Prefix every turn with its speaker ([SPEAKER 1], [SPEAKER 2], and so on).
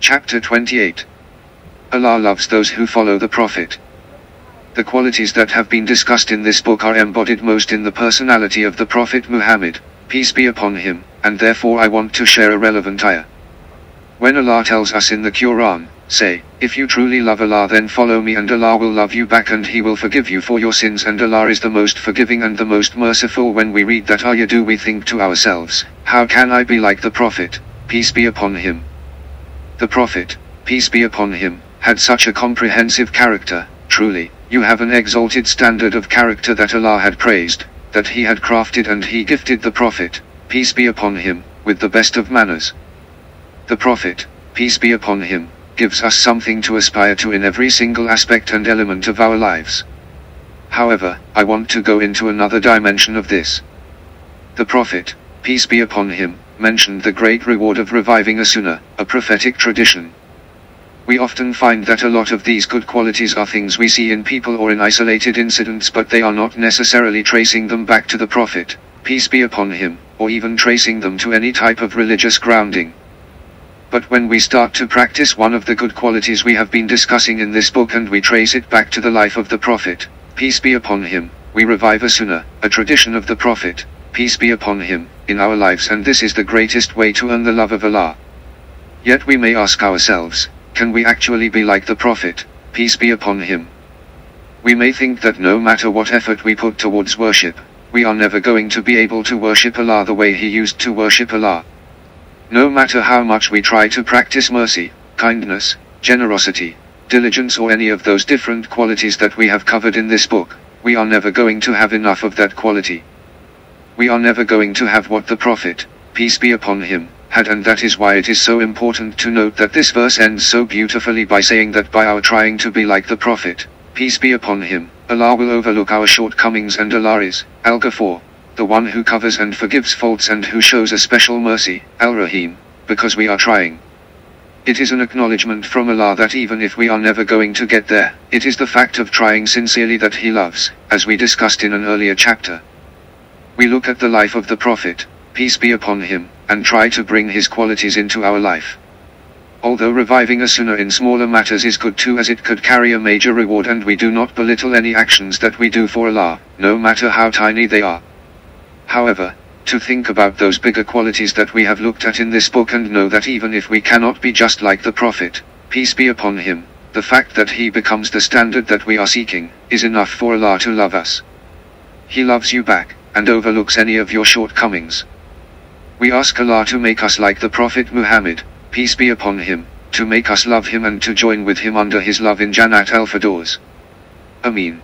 [SPEAKER 1] Chapter 28 Allah loves those who follow the Prophet. The qualities that have been discussed in this book are embodied most in the personality of the Prophet Muhammad, peace be upon him, and therefore I want to share a relevant ayah. When Allah tells us in the Quran, say, if you truly love Allah then follow me and Allah will love you back and He will forgive you for your sins and Allah is the most forgiving and the most merciful when we read that ayah do we think to ourselves, how can I be like the Prophet, peace be upon him. The Prophet, peace be upon him, had such a comprehensive character, truly, you have an exalted standard of character that Allah had praised, that He had crafted and He gifted the Prophet, peace be upon him, with the best of manners. The Prophet, peace be upon him, gives us something to aspire to in every single aspect and element of our lives. However, I want to go into another dimension of this. The Prophet, peace be upon him, mentioned the great reward of reviving a sunnah, a prophetic tradition. We often find that a lot of these good qualities are things we see in people or in isolated incidents but they are not necessarily tracing them back to the Prophet, peace be upon him, or even tracing them to any type of religious grounding. But when we start to practice one of the good qualities we have been discussing in this book and we trace it back to the life of the Prophet, peace be upon him, we revive a sunnah, a tradition of the Prophet, peace be upon him, in our lives and this is the greatest way to earn the love of Allah. Yet we may ask ourselves, can we actually be like the Prophet, peace be upon him? We may think that no matter what effort we put towards worship, we are never going to be able to worship Allah the way he used to worship Allah. No matter how much we try to practice mercy, kindness, generosity, diligence or any of those different qualities that we have covered in this book, we are never going to have enough of that quality. We are never going to have what the Prophet, peace be upon him, had and that is why it is so important to note that this verse ends so beautifully by saying that by our trying to be like the Prophet, peace be upon him, Allah will overlook our shortcomings and Allah is, Al-Ghafur, the one who covers and forgives faults and who shows a special mercy, Al-Rahim, because we are trying. It is an acknowledgement from Allah that even if we are never going to get there, it is the fact of trying sincerely that He loves, as we discussed in an earlier chapter. We look at the life of the Prophet, peace be upon him, and try to bring his qualities into our life. Although reviving a sunnah in smaller matters is good too as it could carry a major reward and we do not belittle any actions that we do for Allah, no matter how tiny they are. However, to think about those bigger qualities that we have looked at in this book and know that even if we cannot be just like the Prophet, peace be upon him, the fact that he becomes the standard that we are seeking, is enough for Allah to love us. He loves you back, and overlooks any of your shortcomings. We ask Allah to make us like the Prophet Muhammad, peace be upon him, to make us love him and to join with him under his love in Jannat al-Firdaus. Ameen.